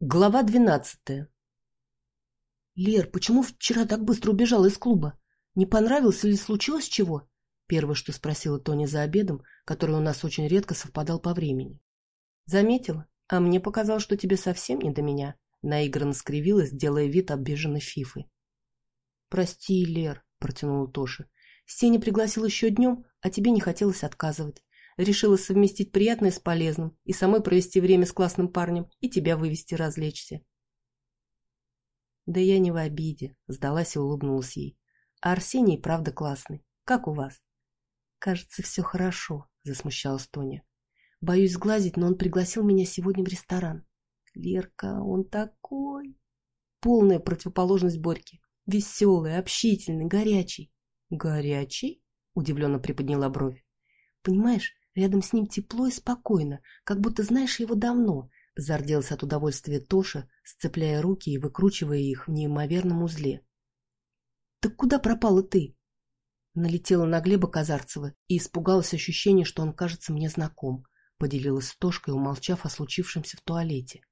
Глава двенадцатая «Лер, почему вчера так быстро убежала из клуба? Не понравилось или случилось чего?» Первое, что спросила Тоня за обедом, который у нас очень редко совпадал по времени. «Заметила? А мне показалось, что тебе совсем не до меня», наигранно скривилась, делая вид обиженной фифы. «Прости, Лер», — протянула Тоша. «Сеня пригласил еще днем, а тебе не хотелось отказывать. Решила совместить приятное с полезным и самой провести время с классным парнем и тебя вывести развлечься. Да я не в обиде, сдалась и улыбнулась ей. А Арсений правда классный. Как у вас? Кажется, все хорошо, засмущалась Тоня. Боюсь сглазить, но он пригласил меня сегодня в ресторан. Лерка, он такой... Полная противоположность Борьке. Веселый, общительный, горячий. Горячий? Удивленно приподняла бровь. Понимаешь, Рядом с ним тепло и спокойно, как будто знаешь его давно. Зарделась от удовольствия Тоша, сцепляя руки и выкручивая их в неимоверном узле. «Так куда пропала ты?» Налетела на Глеба Казарцева и испугалась ощущения, что он кажется мне знаком, поделилась с Тошкой, умолчав о случившемся в туалете.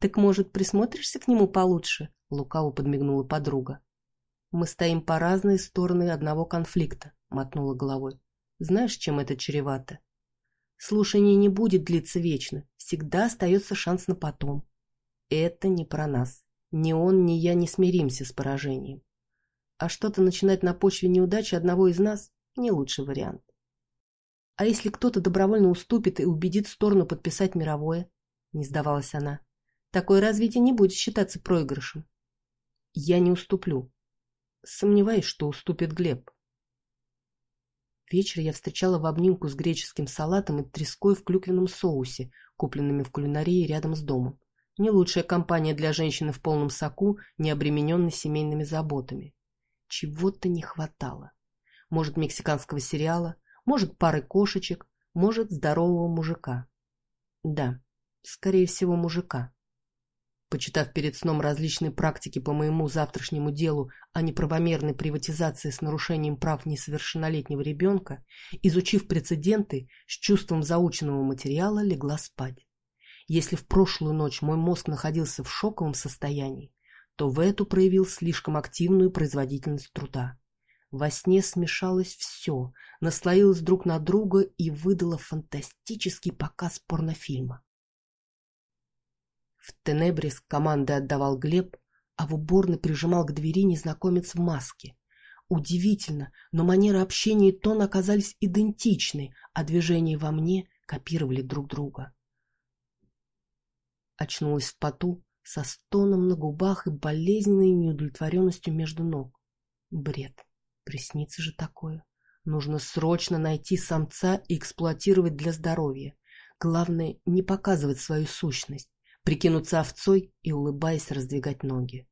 «Так, может, присмотришься к нему получше?» — лукаво подмигнула подруга. «Мы стоим по разные стороны одного конфликта», — мотнула головой. Знаешь, чем это чревато? Слушание не будет длиться вечно, всегда остается шанс на потом. Это не про нас. Ни он, ни я не смиримся с поражением. А что-то начинать на почве неудачи одного из нас – не лучший вариант. А если кто-то добровольно уступит и убедит сторону подписать мировое? Не сдавалась она. Такое развитие не будет считаться проигрышем. Я не уступлю. Сомневаюсь, что уступит Глеб. Вечер я встречала в обнимку с греческим салатом и треской в клюквенном соусе, купленными в кулинарии рядом с домом. Не лучшая компания для женщины в полном соку, не обремененной семейными заботами. Чего-то не хватало. Может, мексиканского сериала, может, пары кошечек, может, здорового мужика. Да, скорее всего, мужика. Почитав перед сном различные практики по моему завтрашнему делу о неправомерной приватизации с нарушением прав несовершеннолетнего ребенка, изучив прецеденты, с чувством заученного материала легла спать. Если в прошлую ночь мой мозг находился в шоковом состоянии, то в эту проявил слишком активную производительность труда. Во сне смешалось все, наслоилось друг на друга и выдало фантастический показ порнофильма. В Тенебрис команды отдавал Глеб, а в уборной прижимал к двери незнакомец в маске. Удивительно, но манера общения и тон оказались идентичны, а движения во мне копировали друг друга. Очнулась в поту, со стоном на губах и болезненной неудовлетворенностью между ног. Бред. Приснится же такое. Нужно срочно найти самца и эксплуатировать для здоровья. Главное, не показывать свою сущность прикинуться овцой и, улыбаясь, раздвигать ноги.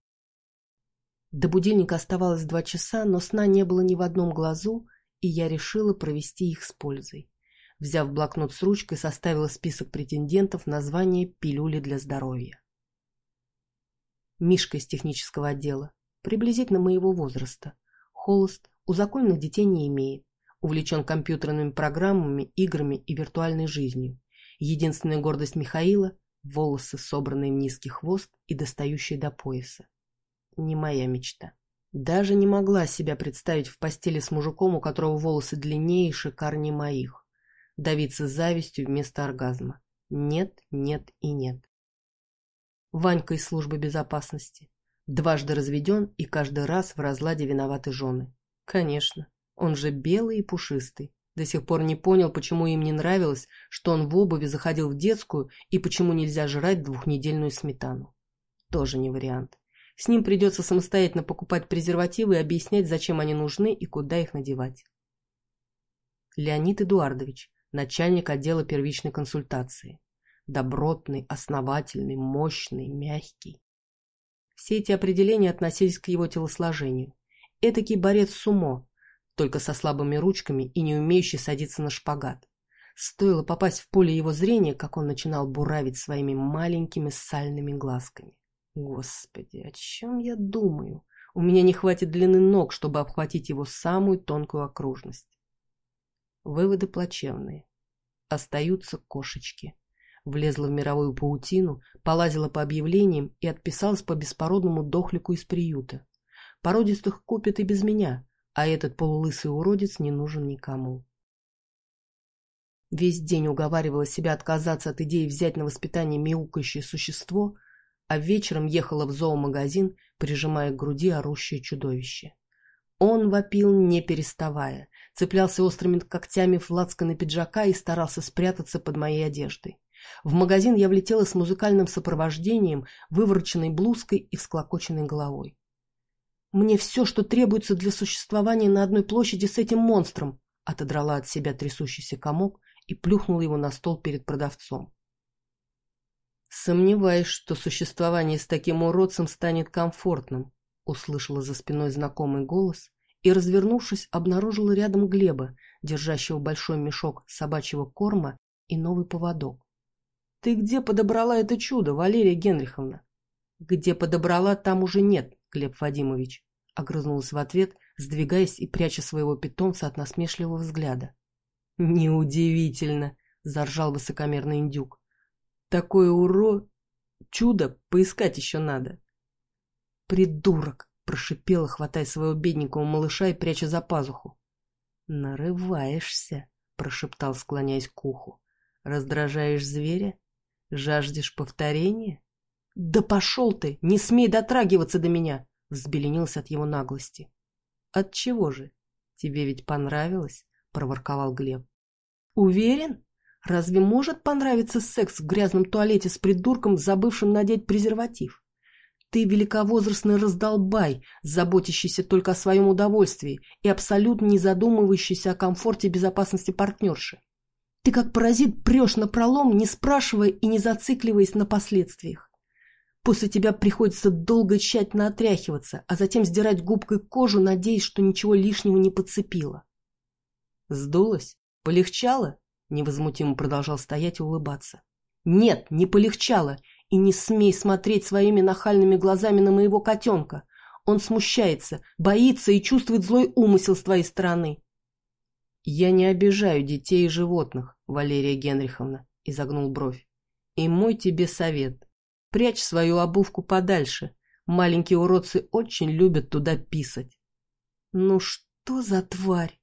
До будильника оставалось два часа, но сна не было ни в одном глазу, и я решила провести их с пользой. Взяв блокнот с ручкой, составила список претендентов на звание «Пилюли для здоровья». Мишка из технического отдела, приблизительно моего возраста, холост, у законных детей не имеет, увлечен компьютерными программами, играми и виртуальной жизнью. Единственная гордость Михаила волосы, собранные в низкий хвост и достающие до пояса. Не моя мечта. Даже не могла себя представить в постели с мужиком, у которого волосы длиннее и шикарнее моих. Давиться завистью вместо оргазма. Нет, нет и нет. Ванька из службы безопасности. Дважды разведен и каждый раз в разладе виноваты жены. Конечно, он же белый и пушистый. До сих пор не понял, почему им не нравилось, что он в обуви заходил в детскую и почему нельзя жрать двухнедельную сметану. Тоже не вариант. С ним придется самостоятельно покупать презервативы и объяснять, зачем они нужны и куда их надевать. Леонид Эдуардович, начальник отдела первичной консультации. Добротный, основательный, мощный, мягкий. Все эти определения относились к его телосложению. Этакий борец сумо, только со слабыми ручками и не умеющий садиться на шпагат. Стоило попасть в поле его зрения, как он начинал буравить своими маленькими сальными глазками. Господи, о чем я думаю? У меня не хватит длины ног, чтобы обхватить его самую тонкую окружность. Выводы плачевные. Остаются кошечки. влезла в мировую паутину, полазила по объявлениям и отписалась по беспородному дохлику из приюта. Породистых купят и без меня, а этот полулысый уродец не нужен никому. Весь день уговаривала себя отказаться от идеи взять на воспитание мяукающее существо, а вечером ехала в зоомагазин, прижимая к груди орущее чудовище. Он вопил, не переставая, цеплялся острыми когтями в лацканы пиджака и старался спрятаться под моей одеждой. В магазин я влетела с музыкальным сопровождением, вывороченной блузкой и всклокоченной головой. «Мне все, что требуется для существования на одной площади с этим монстром», отодрала от себя трясущийся комок и плюхнула его на стол перед продавцом. «Сомневаюсь, что существование с таким уродцем станет комфортным», услышала за спиной знакомый голос и, развернувшись, обнаружила рядом Глеба, держащего большой мешок собачьего корма и новый поводок. «Ты где подобрала это чудо, Валерия Генриховна?» «Где подобрала, там уже нет, Глеб Вадимович», — огрызнулась в ответ, сдвигаясь и пряча своего питомца от насмешливого взгляда. «Неудивительно», — заржал высокомерный индюк. «Такое уро... чудо поискать еще надо». «Придурок!» — прошипела, хватая своего бедненького малыша и пряча за пазуху. «Нарываешься», — прошептал, склоняясь к уху. «Раздражаешь зверя? Жаждешь повторения?» «Да пошел ты! Не смей дотрагиваться до меня!» — взбеленился от его наглости. «От чего же? Тебе ведь понравилось?» — проворковал Глеб. «Уверен? Разве может понравиться секс в грязном туалете с придурком, забывшим надеть презерватив? Ты великовозрастный раздолбай, заботящийся только о своем удовольствии и абсолютно не задумывающийся о комфорте и безопасности партнерши. Ты как паразит прешь на пролом, не спрашивая и не зацикливаясь на последствиях. После тебя приходится долго и тщательно отряхиваться, а затем сдирать губкой кожу, надеясь, что ничего лишнего не подцепило. Сдулась? Полегчало? Невозмутимо продолжал стоять и улыбаться. Нет, не полегчало, и не смей смотреть своими нахальными глазами на моего котенка. Он смущается, боится и чувствует злой умысел с твоей стороны. Я не обижаю детей и животных, Валерия Генриховна, изогнул бровь. И мой тебе совет. Прячь свою обувку подальше. Маленькие уродцы очень любят туда писать. Ну что за тварь?